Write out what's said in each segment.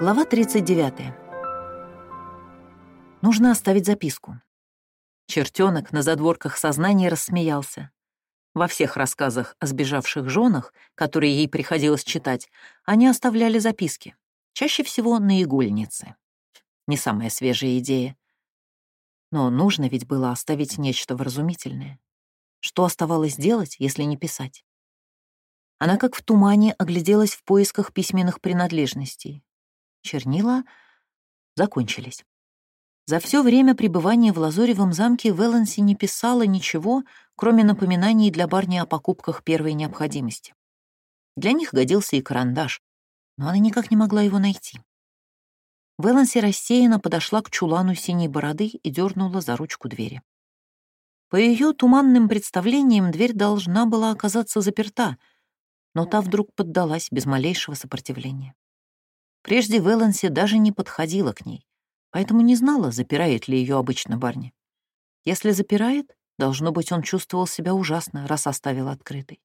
Глава 39. Нужно оставить записку. Чертенок на задворках сознания рассмеялся. Во всех рассказах о сбежавших женах, которые ей приходилось читать, они оставляли записки, чаще всего на игольнице. Не самая свежая идея. Но нужно ведь было оставить нечто вразумительное. Что оставалось делать, если не писать? Она как в тумане огляделась в поисках письменных принадлежностей. Чернила закончились. За все время пребывания в Лазоревом замке Веланси не писала ничего, кроме напоминаний для Барни о покупках первой необходимости. Для них годился и карандаш, но она никак не могла его найти. Веланси рассеянно подошла к чулану синей бороды и дернула за ручку двери. По ее туманным представлениям дверь должна была оказаться заперта — но та вдруг поддалась без малейшего сопротивления. Прежде Веланси даже не подходила к ней, поэтому не знала, запирает ли ее обычно Барни. Если запирает, должно быть, он чувствовал себя ужасно, раз оставил открытой.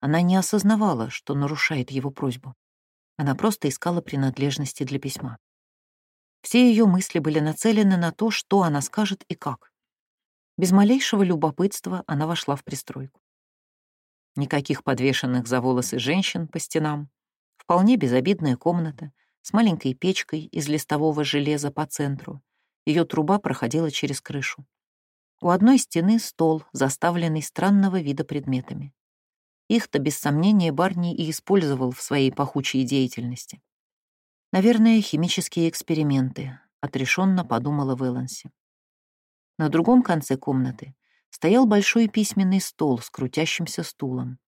Она не осознавала, что нарушает его просьбу. Она просто искала принадлежности для письма. Все ее мысли были нацелены на то, что она скажет и как. Без малейшего любопытства она вошла в пристройку. Никаких подвешенных за волосы женщин по стенам. Вполне безобидная комната с маленькой печкой из листового железа по центру. Ее труба проходила через крышу. У одной стены стол, заставленный странного вида предметами. Их-то, без сомнения, Барни и использовал в своей пахучей деятельности. Наверное, химические эксперименты, отрешенно подумала Вэланси. На другом конце комнаты стоял большой письменный стол с крутящимся стулом.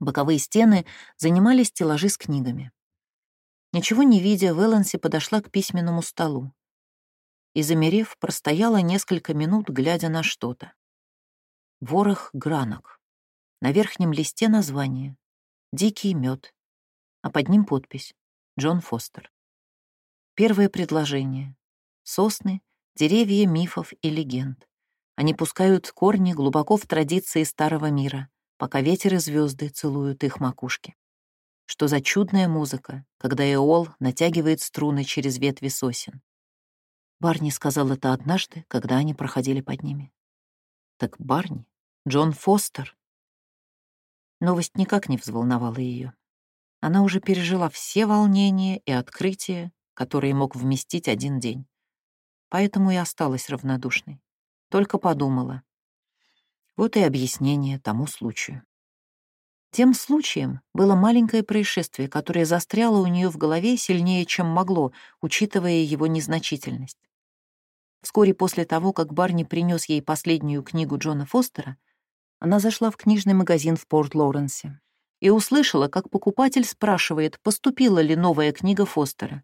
Боковые стены занимали стеллажи с книгами. Ничего не видя, Вэланси подошла к письменному столу и, замерев, простояла несколько минут, глядя на что-то. Ворох гранок. На верхнем листе название «Дикий мед», а под ним подпись «Джон Фостер». Первое предложение. Сосны, деревья мифов и легенд. Они пускают корни глубоко в традиции старого мира, пока ветер и звезды целуют их макушки. Что за чудная музыка, когда Эол натягивает струны через ветви сосен. Барни сказал это однажды, когда они проходили под ними. Так Барни, Джон Фостер. Новость никак не взволновала ее. Она уже пережила все волнения и открытия, которые мог вместить один день. Поэтому и осталась равнодушной. Только подумала. Вот и объяснение тому случаю. Тем случаем было маленькое происшествие, которое застряло у нее в голове сильнее, чем могло, учитывая его незначительность. Вскоре после того, как Барни принес ей последнюю книгу Джона Фостера, она зашла в книжный магазин в Порт-Лоуренсе и услышала, как покупатель спрашивает, поступила ли новая книга Фостера.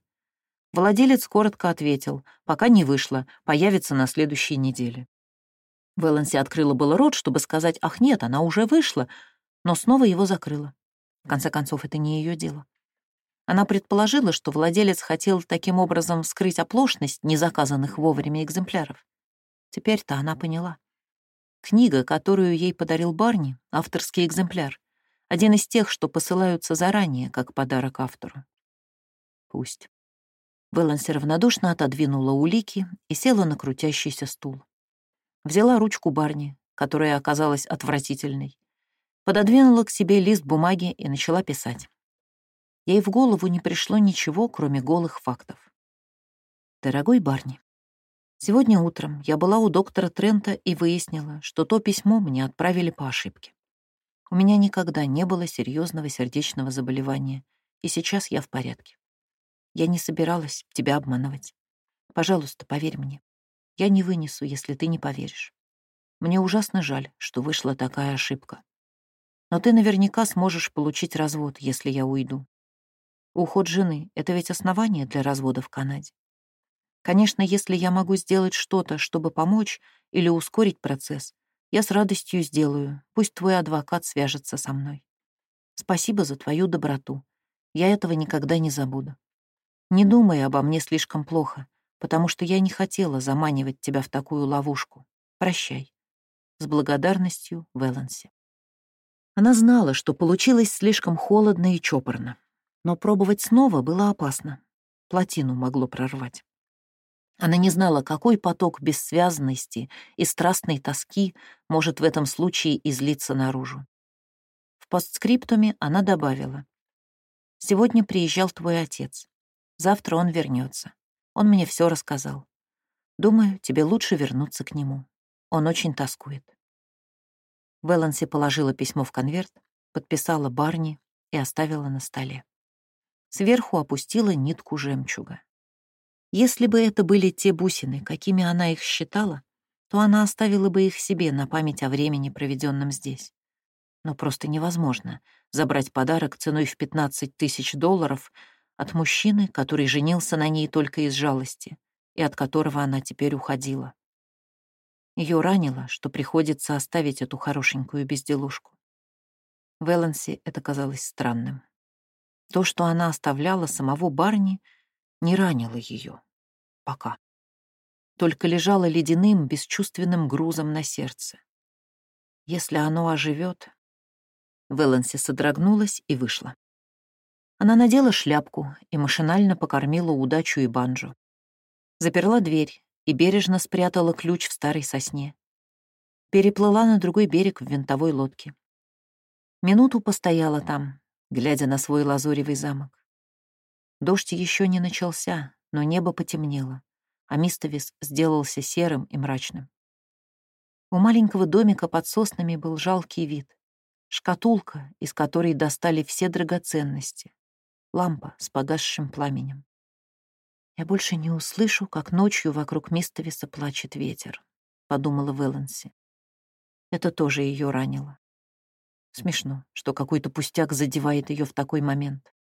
Владелец коротко ответил, пока не вышла, появится на следующей неделе. Вэланси открыла было рот, чтобы сказать «Ах, нет, она уже вышла», но снова его закрыла. В конце концов, это не ее дело. Она предположила, что владелец хотел таким образом скрыть оплошность незаказанных вовремя экземпляров. Теперь-то она поняла. Книга, которую ей подарил Барни, авторский экземпляр, один из тех, что посылаются заранее, как подарок автору. Пусть. Вэланси равнодушно отодвинула улики и села на крутящийся стул. Взяла ручку Барни, которая оказалась отвратительной, пододвинула к себе лист бумаги и начала писать. Ей в голову не пришло ничего, кроме голых фактов. «Дорогой Барни, сегодня утром я была у доктора Трента и выяснила, что то письмо мне отправили по ошибке. У меня никогда не было серьезного сердечного заболевания, и сейчас я в порядке. Я не собиралась тебя обманывать. Пожалуйста, поверь мне. Я не вынесу, если ты не поверишь. Мне ужасно жаль, что вышла такая ошибка. Но ты наверняка сможешь получить развод, если я уйду. Уход жены — это ведь основание для развода в Канаде. Конечно, если я могу сделать что-то, чтобы помочь или ускорить процесс, я с радостью сделаю. Пусть твой адвокат свяжется со мной. Спасибо за твою доброту. Я этого никогда не забуду. Не думай обо мне слишком плохо потому что я не хотела заманивать тебя в такую ловушку. Прощай. С благодарностью, Вэланси. Она знала, что получилось слишком холодно и чопорно. Но пробовать снова было опасно. Плотину могло прорвать. Она не знала, какой поток бессвязности и страстной тоски может в этом случае излиться наружу. В постскриптуме она добавила. «Сегодня приезжал твой отец. Завтра он вернется. Он мне все рассказал. Думаю, тебе лучше вернуться к нему. Он очень тоскует». Вэланси положила письмо в конверт, подписала Барни и оставила на столе. Сверху опустила нитку жемчуга. Если бы это были те бусины, какими она их считала, то она оставила бы их себе на память о времени, проведенном здесь. Но просто невозможно забрать подарок ценой в 15 тысяч долларов от мужчины, который женился на ней только из жалости и от которого она теперь уходила. Ее ранило, что приходится оставить эту хорошенькую безделушку. Вэланси это казалось странным. То, что она оставляла самого Барни — не ранило ее. Пока. Только лежало ледяным, бесчувственным грузом на сердце. Если оно оживет... Вэланси содрогнулась и вышла. Она надела шляпку и машинально покормила удачу и банджо. Заперла дверь и бережно спрятала ключ в старой сосне. Переплыла на другой берег в винтовой лодке. Минуту постояла там, глядя на свой лазуревый замок. Дождь еще не начался, но небо потемнело, а Мистовис сделался серым и мрачным. У маленького домика под соснами был жалкий вид. Шкатулка, из которой достали все драгоценности. Лампа с погасшим пламенем. «Я больше не услышу, как ночью вокруг Мистовиса плачет ветер», — подумала Вэланси. Это тоже ее ранило. Смешно, что какой-то пустяк задевает ее в такой момент.